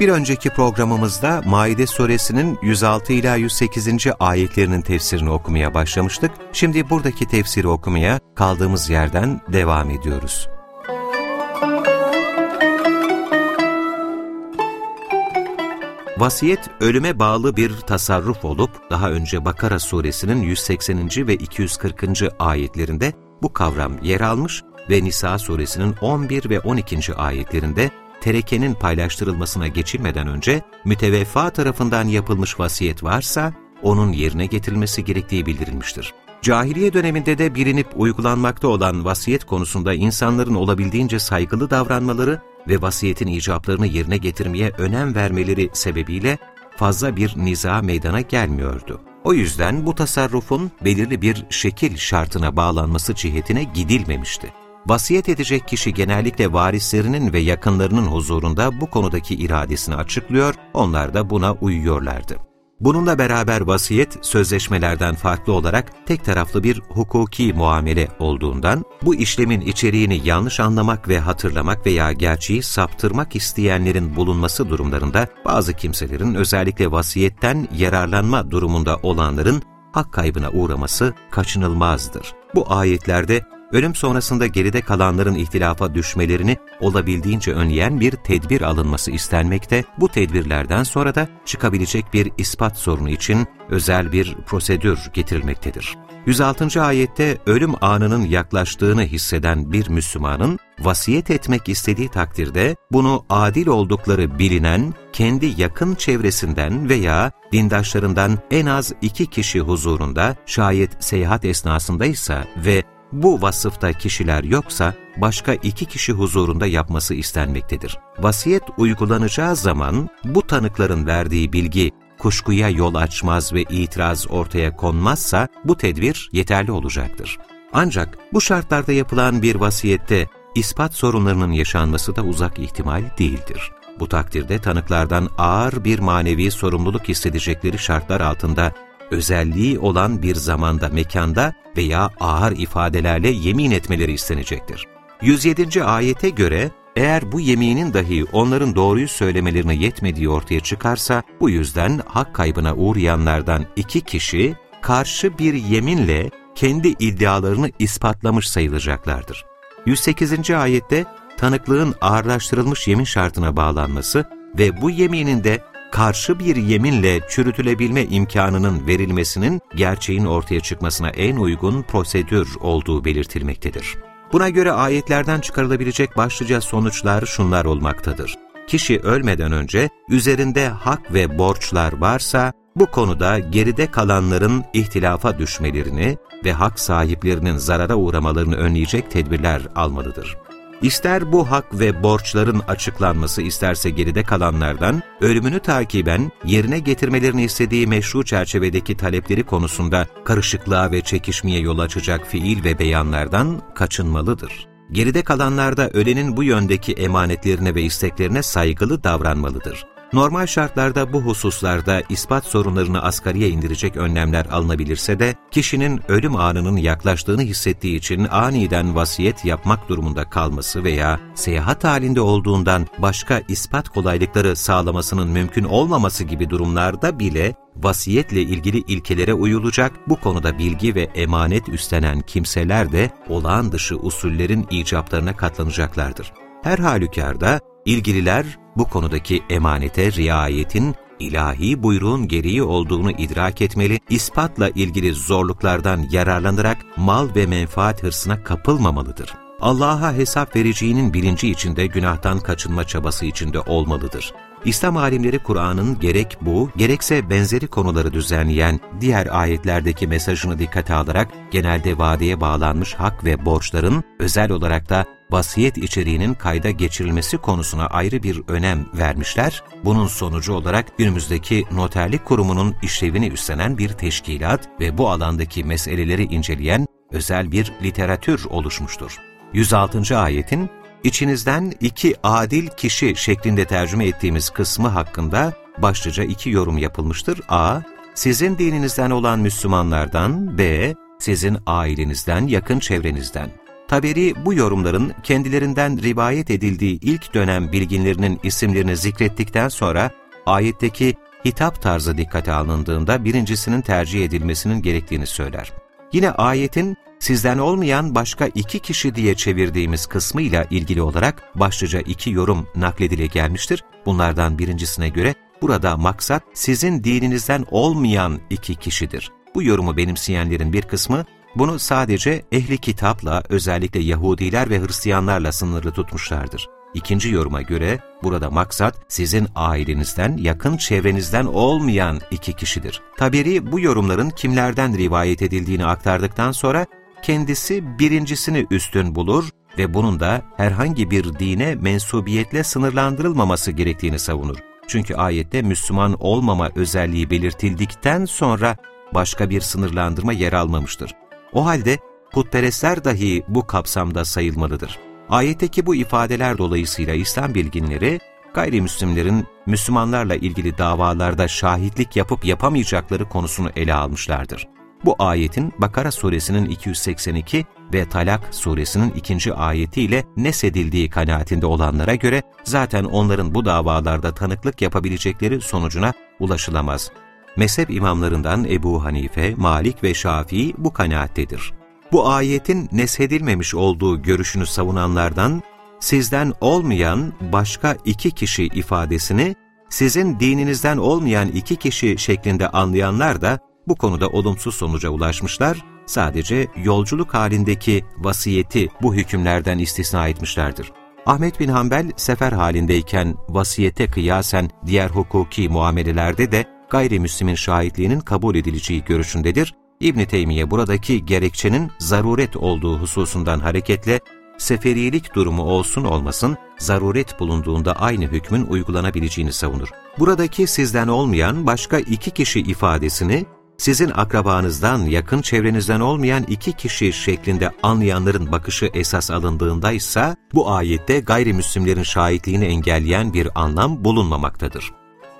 Bir önceki programımızda Maide suresinin 106 ila 108. ayetlerinin tefsirini okumaya başlamıştık. Şimdi buradaki tefsiri okumaya kaldığımız yerden devam ediyoruz. Vasiyet ölüme bağlı bir tasarruf olup daha önce Bakara suresinin 180. ve 240. ayetlerinde bu kavram yer almış ve Nisa suresinin 11 ve 12. ayetlerinde terekenin paylaştırılmasına geçilmeden önce müteveffa tarafından yapılmış vasiyet varsa onun yerine getirilmesi gerektiği bildirilmiştir. Cahiliye döneminde de bilinip uygulanmakta olan vasiyet konusunda insanların olabildiğince saygılı davranmaları ve vasiyetin icaplarını yerine getirmeye önem vermeleri sebebiyle fazla bir niza meydana gelmiyordu. O yüzden bu tasarrufun belirli bir şekil şartına bağlanması cihetine gidilmemişti. Vasiyet edecek kişi genellikle varislerinin ve yakınlarının huzurunda bu konudaki iradesini açıklıyor, onlar da buna uyuyorlardı. Bununla beraber vasiyet, sözleşmelerden farklı olarak tek taraflı bir hukuki muamele olduğundan, bu işlemin içeriğini yanlış anlamak ve hatırlamak veya gerçeği saptırmak isteyenlerin bulunması durumlarında bazı kimselerin özellikle vasiyetten yararlanma durumunda olanların hak kaybına uğraması kaçınılmazdır. Bu ayetlerde ölüm sonrasında geride kalanların ihtilafa düşmelerini olabildiğince önleyen bir tedbir alınması istenmekte, bu tedbirlerden sonra da çıkabilecek bir ispat sorunu için özel bir prosedür getirilmektedir. 106. ayette ölüm anının yaklaştığını hisseden bir Müslümanın, vasiyet etmek istediği takdirde bunu adil oldukları bilinen, kendi yakın çevresinden veya dindaşlarından en az iki kişi huzurunda, şayet seyahat esnasındaysa ve bu vasıfta kişiler yoksa başka iki kişi huzurunda yapması istenmektedir. Vasiyet uygulanacağı zaman bu tanıkların verdiği bilgi kuşkuya yol açmaz ve itiraz ortaya konmazsa bu tedbir yeterli olacaktır. Ancak bu şartlarda yapılan bir vasiyette ispat sorunlarının yaşanması da uzak ihtimal değildir. Bu takdirde tanıklardan ağır bir manevi sorumluluk hissedecekleri şartlar altında özelliği olan bir zamanda, mekanda veya ağır ifadelerle yemin etmeleri istenecektir. 107. ayete göre eğer bu yeminin dahi onların doğruyu söylemelerine yetmediği ortaya çıkarsa, bu yüzden hak kaybına uğrayanlardan iki kişi karşı bir yeminle kendi iddialarını ispatlamış sayılacaklardır. 108. ayette tanıklığın ağırlaştırılmış yemin şartına bağlanması ve bu yeminin de karşı bir yeminle çürütülebilme imkanının verilmesinin gerçeğin ortaya çıkmasına en uygun prosedür olduğu belirtilmektedir. Buna göre ayetlerden çıkarılabilecek başlıca sonuçlar şunlar olmaktadır. Kişi ölmeden önce üzerinde hak ve borçlar varsa bu konuda geride kalanların ihtilafa düşmelerini ve hak sahiplerinin zarara uğramalarını önleyecek tedbirler almalıdır. İster bu hak ve borçların açıklanması isterse geride kalanlardan, ölümünü takiben yerine getirmelerini istediği meşru çerçevedeki talepleri konusunda karışıklığa ve çekişmeye yol açacak fiil ve beyanlardan kaçınmalıdır. Geride kalanlar da ölenin bu yöndeki emanetlerine ve isteklerine saygılı davranmalıdır. Normal şartlarda bu hususlarda ispat sorunlarını asgariye indirecek önlemler alınabilirse de, kişinin ölüm anının yaklaştığını hissettiği için aniden vasiyet yapmak durumunda kalması veya seyahat halinde olduğundan başka ispat kolaylıkları sağlamasının mümkün olmaması gibi durumlarda bile vasiyetle ilgili ilkelere uyulacak, bu konuda bilgi ve emanet üstlenen kimseler de olağan dışı usullerin icaplarına katlanacaklardır. Her halükarda ilgililer bu konudaki emanete riayetin ilahi buyruğun gereği olduğunu idrak etmeli, ispatla ilgili zorluklardan yararlanarak mal ve menfaat hırsına kapılmamalıdır. Allah'a hesap vereceğinin bilinci içinde günahtan kaçınma çabası içinde olmalıdır. İslam alimleri Kur'an'ın gerek bu, gerekse benzeri konuları düzenleyen diğer ayetlerdeki mesajını dikkate alarak genelde vadeye bağlanmış hak ve borçların özel olarak da vasiyet içeriğinin kayda geçirilmesi konusuna ayrı bir önem vermişler. Bunun sonucu olarak günümüzdeki noterlik kurumunun işlevini üstlenen bir teşkilat ve bu alandaki meseleleri inceleyen özel bir literatür oluşmuştur. 106. ayetin İçinizden iki adil kişi şeklinde tercüme ettiğimiz kısmı hakkında başlıca iki yorum yapılmıştır. A. Sizin dininizden olan Müslümanlardan, B. Sizin ailenizden, yakın çevrenizden. Taberi bu yorumların kendilerinden rivayet edildiği ilk dönem bilginlerinin isimlerini zikrettikten sonra ayetteki hitap tarzı dikkate alındığında birincisinin tercih edilmesinin gerektiğini söyler. Yine ayetin sizden olmayan başka iki kişi diye çevirdiğimiz kısmıyla ilgili olarak başlıca iki yorum nakledile gelmiştir. Bunlardan birincisine göre burada maksat sizin dininizden olmayan iki kişidir. Bu yorumu benimseyenlerin bir kısmı bunu sadece ehli kitapla özellikle Yahudiler ve Hristiyanlarla sınırlı tutmuşlardır. İkinci yoruma göre burada maksat sizin ailenizden, yakın çevrenizden olmayan iki kişidir. Taberi bu yorumların kimlerden rivayet edildiğini aktardıktan sonra kendisi birincisini üstün bulur ve bunun da herhangi bir dine mensubiyetle sınırlandırılmaması gerektiğini savunur. Çünkü ayette Müslüman olmama özelliği belirtildikten sonra başka bir sınırlandırma yer almamıştır. O halde putperestler dahi bu kapsamda sayılmalıdır. Ayetteki bu ifadeler dolayısıyla İslam bilginleri, gayrimüslimlerin Müslümanlarla ilgili davalarda şahitlik yapıp yapamayacakları konusunu ele almışlardır. Bu ayetin Bakara suresinin 282 ve Talak suresinin ikinci ayetiyle nesedildiği kanaatinde olanlara göre zaten onların bu davalarda tanıklık yapabilecekleri sonucuna ulaşılamaz. Mezhep imamlarından Ebu Hanife, Malik ve Şafii bu kanaattedir. Bu ayetin nesedilmemiş olduğu görüşünü savunanlardan, sizden olmayan başka iki kişi ifadesini, sizin dininizden olmayan iki kişi şeklinde anlayanlar da bu konuda olumsuz sonuca ulaşmışlar, sadece yolculuk halindeki vasiyeti bu hükümlerden istisna etmişlerdir. Ahmet bin Hanbel sefer halindeyken vasiyete kıyasen diğer hukuki muamelelerde de gayrimüslimin şahitliğinin kabul edileceği görüşündedir. İbn Teymiye buradaki gerekçenin zaruret olduğu hususundan hareketle seferiyelik durumu olsun olmasın zaruret bulunduğunda aynı hükmün uygulanabileceğini savunur. Buradaki sizden olmayan başka iki kişi ifadesini sizin akrabanızdan, yakın çevrenizden olmayan iki kişi şeklinde anlayanların bakışı esas alındığında ise bu ayette gayrimüslimlerin şahitliğini engelleyen bir anlam bulunmamaktadır.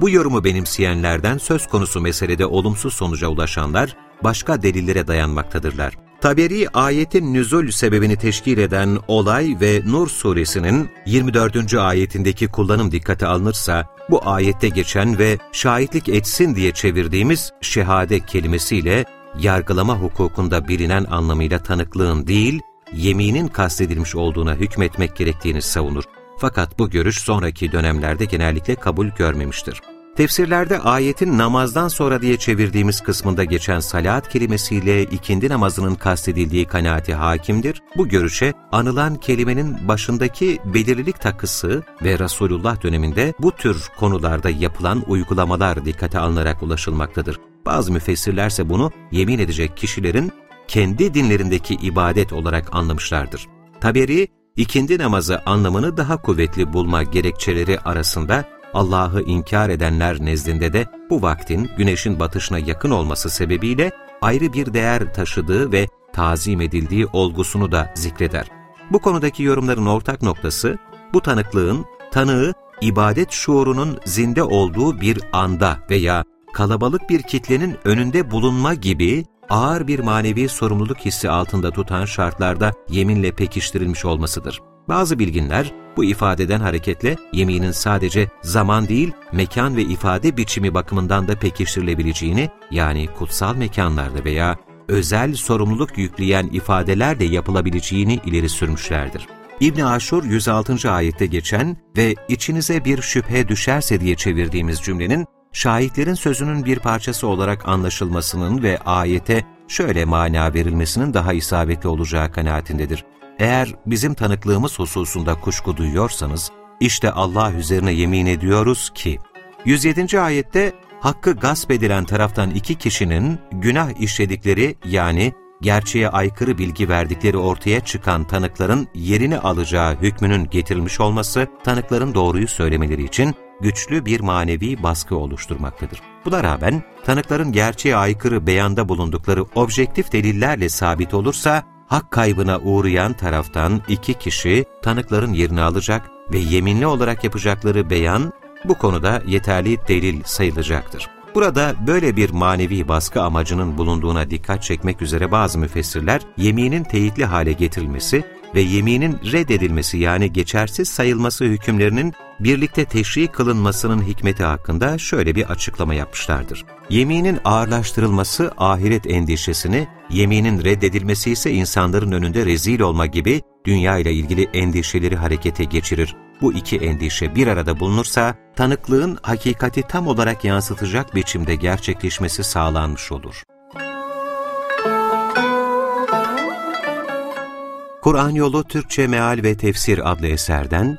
Bu yorumu benimseyenlerden söz konusu meselede olumsuz sonuca ulaşanlar başka delillere dayanmaktadırlar. Taberi ayetin nüzul sebebini teşkil eden olay ve Nur suresinin 24. ayetindeki kullanım dikkate alınırsa, bu ayette geçen ve şahitlik etsin diye çevirdiğimiz şehade kelimesiyle yargılama hukukunda bilinen anlamıyla tanıklığın değil, yeminin kastedilmiş olduğuna hükmetmek gerektiğini savunur. Fakat bu görüş sonraki dönemlerde genellikle kabul görmemiştir. Tefsirlerde ayetin namazdan sonra diye çevirdiğimiz kısmında geçen salat kelimesiyle ikindi namazının kastedildiği kanaati hakimdir. Bu görüşe anılan kelimenin başındaki belirlilik takısı ve Resulullah döneminde bu tür konularda yapılan uygulamalar dikkate alınarak ulaşılmaktadır. Bazı müfessirlerse bunu yemin edecek kişilerin kendi dinlerindeki ibadet olarak anlamışlardır. Taberi, ikindi namazı anlamını daha kuvvetli bulma gerekçeleri arasında Allah'ı inkar edenler nezdinde de bu vaktin güneşin batışına yakın olması sebebiyle ayrı bir değer taşıdığı ve tazim edildiği olgusunu da zikreder. Bu konudaki yorumların ortak noktası, bu tanıklığın tanığı ibadet şuurunun zinde olduğu bir anda veya kalabalık bir kitlenin önünde bulunma gibi ağır bir manevi sorumluluk hissi altında tutan şartlarda yeminle pekiştirilmiş olmasıdır. Bazı bilginler bu ifadeden hareketle yeminin sadece zaman değil, mekan ve ifade biçimi bakımından da pekiştirilebileceğini, yani kutsal mekanlarda veya özel sorumluluk yükleyen ifadelerle yapılabileceğini ileri sürmüşlerdir. İbn Aşur 106. ayette geçen ve içinize bir şüphe düşerse diye çevirdiğimiz cümlenin şahitlerin sözünün bir parçası olarak anlaşılmasının ve ayete şöyle mana verilmesinin daha isabetli olacağı kanaatindedir. Eğer bizim tanıklığımız hususunda kuşku duyuyorsanız, İşte Allah üzerine yemin ediyoruz ki, 107. ayette hakkı gasp edilen taraftan iki kişinin günah işledikleri yani gerçeğe aykırı bilgi verdikleri ortaya çıkan tanıkların yerini alacağı hükmünün getirilmiş olması, tanıkların doğruyu söylemeleri için güçlü bir manevi baskı oluşturmaktadır. Buna rağmen tanıkların gerçeğe aykırı beyanda bulundukları objektif delillerle sabit olursa, hak kaybına uğrayan taraftan iki kişi tanıkların yerini alacak ve yeminli olarak yapacakları beyan bu konuda yeterli delil sayılacaktır. Burada böyle bir manevi baskı amacının bulunduğuna dikkat çekmek üzere bazı müfessirler, yeminin teyitli hale getirilmesi ve yeminin reddedilmesi yani geçersiz sayılması hükümlerinin birlikte teşri kılınmasının hikmeti hakkında şöyle bir açıklama yapmışlardır. Yeminin ağırlaştırılması ahiret endişesini, yeminin reddedilmesi ise insanların önünde rezil olma gibi dünya ile ilgili endişeleri harekete geçirir. Bu iki endişe bir arada bulunursa, tanıklığın hakikati tam olarak yansıtacak biçimde gerçekleşmesi sağlanmış olur. Kur'an Yolu Türkçe Meal ve Tefsir adlı eserden